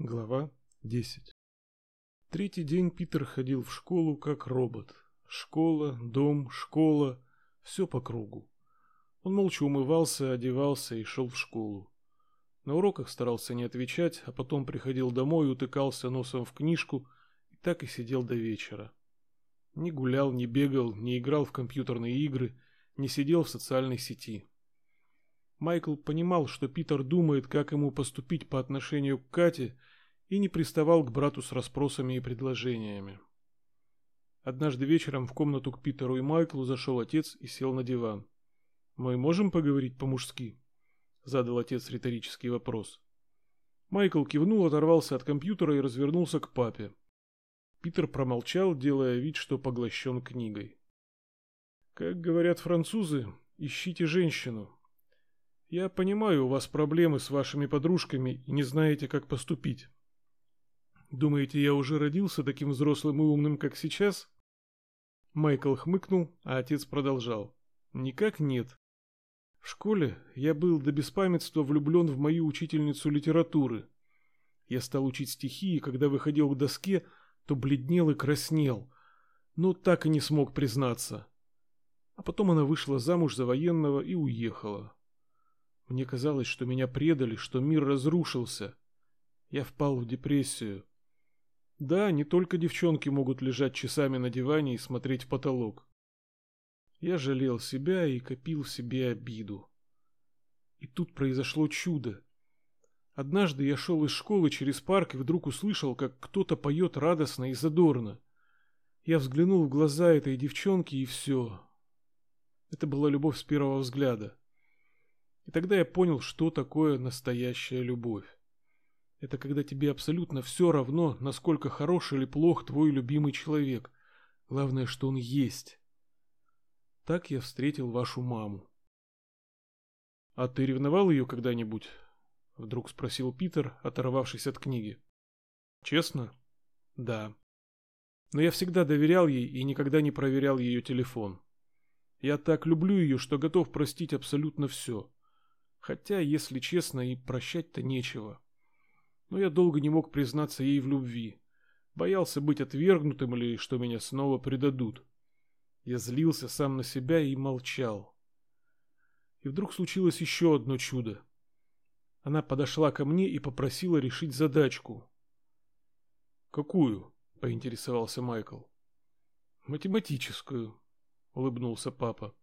Глава 10 Третий день Питер ходил в школу как робот. Школа, дом, школа, все по кругу. Он молча умывался, одевался и шел в школу. На уроках старался не отвечать, а потом приходил домой, утыкался носом в книжку и так и сидел до вечера. Не гулял, не бегал, не играл в компьютерные игры, не сидел в социальной сети. Майкл понимал, что Питер думает, как ему поступить по отношению к Кате, и не приставал к брату с расспросами и предложениями. Однажды вечером в комнату к Питеру и Майклу зашел отец и сел на диван. «Мы можем поговорить по-мужски?» — задал отец риторический вопрос. Майкл кивнул, оторвался от компьютера и развернулся к папе. Питер промолчал, делая вид, что поглощен книгой. «Как говорят французы, ищите женщину», я понимаю, у вас проблемы с вашими подружками и не знаете, как поступить. Думаете, я уже родился таким взрослым и умным, как сейчас? Майкл хмыкнул, а отец продолжал. Никак нет. В школе я был до беспамятства влюблен в мою учительницу литературы. Я стал учить стихи, и когда выходил к доске, то бледнел и краснел, но так и не смог признаться. А потом она вышла замуж за военного и уехала. Мне казалось, что меня предали, что мир разрушился. Я впал в депрессию. Да, не только девчонки могут лежать часами на диване и смотреть в потолок. Я жалел себя и копил в себе обиду. И тут произошло чудо. Однажды я шел из школы через парк и вдруг услышал, как кто-то поет радостно и задорно. Я взглянул в глаза этой девчонки и все. Это была любовь с первого взгляда. И тогда я понял, что такое настоящая любовь. Это когда тебе абсолютно все равно, насколько хорош или плох твой любимый человек. Главное, что он есть. Так я встретил вашу маму. А ты ревновал ее когда-нибудь? Вдруг спросил Питер, оторвавшись от книги. Честно? Да. Но я всегда доверял ей и никогда не проверял ее телефон. Я так люблю ее, что готов простить абсолютно все. Хотя, если честно, и прощать-то нечего. Но я долго не мог признаться ей в любви. Боялся быть отвергнутым или что меня снова предадут. Я злился сам на себя и молчал. И вдруг случилось еще одно чудо. Она подошла ко мне и попросила решить задачку. «Какую?» — поинтересовался Майкл. «Математическую», — улыбнулся папа.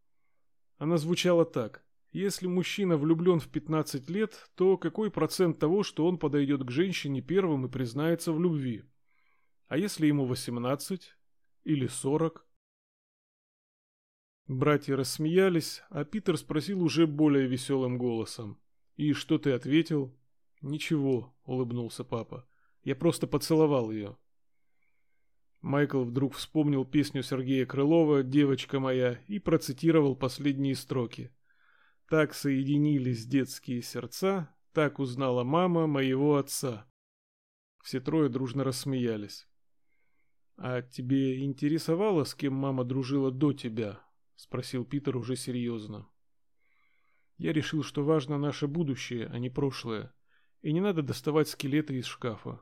Она звучала так. Если мужчина влюблен в 15 лет, то какой процент того, что он подойдет к женщине первым и признается в любви? А если ему 18 или 40? Братья рассмеялись, а Питер спросил уже более веселым голосом. «И что ты ответил?» «Ничего», — улыбнулся папа. «Я просто поцеловал ее». Майкл вдруг вспомнил песню Сергея Крылова «Девочка моя» и процитировал последние строки. Так соединились детские сердца, так узнала мама моего отца. Все трое дружно рассмеялись. «А тебе интересовало, с кем мама дружила до тебя?» — спросил Питер уже серьезно. «Я решил, что важно наше будущее, а не прошлое, и не надо доставать скелеты из шкафа.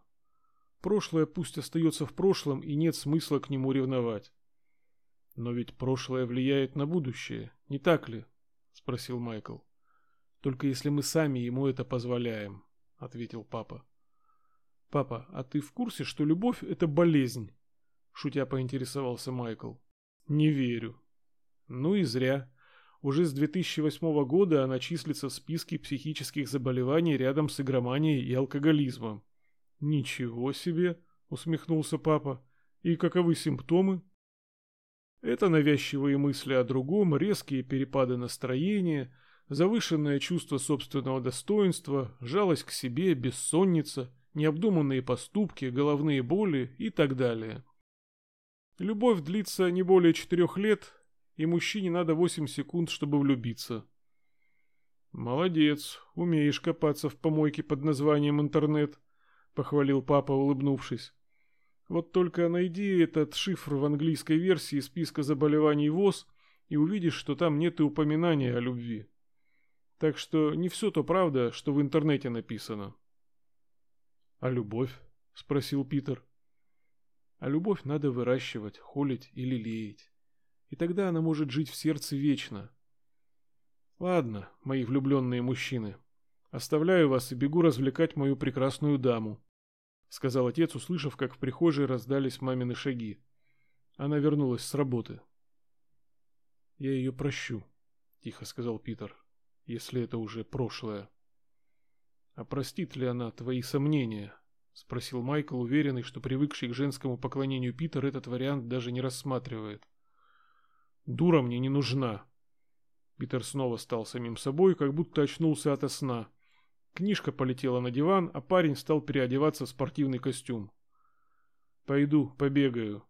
Прошлое пусть остается в прошлом, и нет смысла к нему ревновать. Но ведь прошлое влияет на будущее, не так ли?» — спросил Майкл. «Только если мы сами ему это позволяем», — ответил папа. «Папа, а ты в курсе, что любовь — это болезнь?» — шутя поинтересовался Майкл. «Не верю». «Ну и зря. Уже с 2008 года она числится в списке психических заболеваний рядом с игроманией и алкоголизмом». «Ничего себе!» — усмехнулся папа. «И каковы симптомы?» Это навязчивые мысли о другом, резкие перепады настроения, завышенное чувство собственного достоинства, жалость к себе, бессонница, необдуманные поступки, головные боли и так далее. Любовь длится не более четырех лет, и мужчине надо восемь секунд, чтобы влюбиться. «Молодец, умеешь копаться в помойке под названием интернет», — похвалил папа, улыбнувшись. Вот только найди этот шифр в английской версии списка заболеваний ВОЗ и увидишь, что там нет и упоминания о любви. Так что не все то правда, что в интернете написано. «А любовь?» — спросил Питер. «А любовь надо выращивать, холить или лелеять. И тогда она может жить в сердце вечно. Ладно, мои влюбленные мужчины, оставляю вас и бегу развлекать мою прекрасную даму», — сказал отец, услышав, как в прихожей раздались мамины шаги. Она вернулась с работы. «Я ее прощу», — тихо сказал Питер, — «если это уже прошлое». «А простит ли она твои сомнения?» — спросил Майкл, уверенный, что привыкший к женскому поклонению Питер этот вариант даже не рассматривает. «Дура мне не нужна». Питер снова стал самим собой, как будто очнулся ото сна. Книжка полетела на диван, а парень стал переодеваться в спортивный костюм. «Пойду, побегаю»,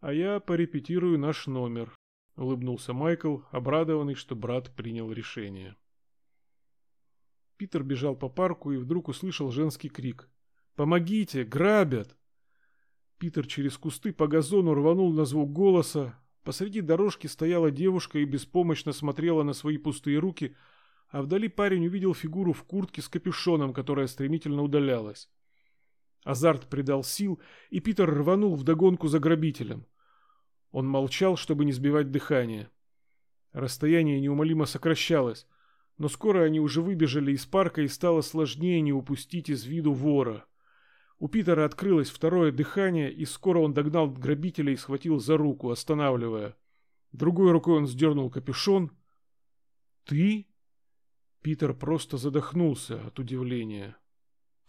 «А я порепетирую наш номер», — улыбнулся Майкл, обрадованный, что брат принял решение. Питер бежал по парку и вдруг услышал женский крик. «Помогите! Грабят!» Питер через кусты по газону рванул на звук голоса. Посреди дорожки стояла девушка и беспомощно смотрела на свои пустые руки, а вдали парень увидел фигуру в куртке с капюшоном, которая стремительно удалялась. Азарт придал сил, и Питер рванул вдогонку за грабителем. Он молчал, чтобы не сбивать дыхание. Расстояние неумолимо сокращалось, но скоро они уже выбежали из парка и стало сложнее не упустить из виду вора. У Питера открылось второе дыхание, и скоро он догнал грабителя и схватил за руку, останавливая. Другой рукой он сдернул капюшон. «Ты?» Питер просто задохнулся от удивления.